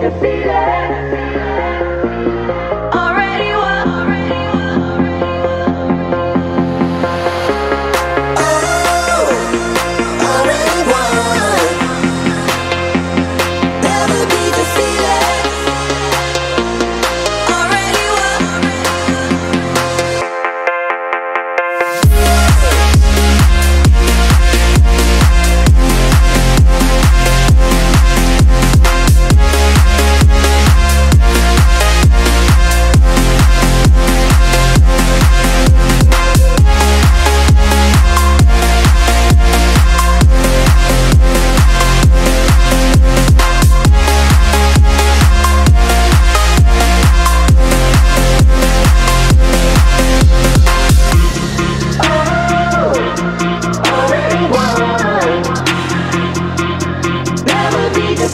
to feel it.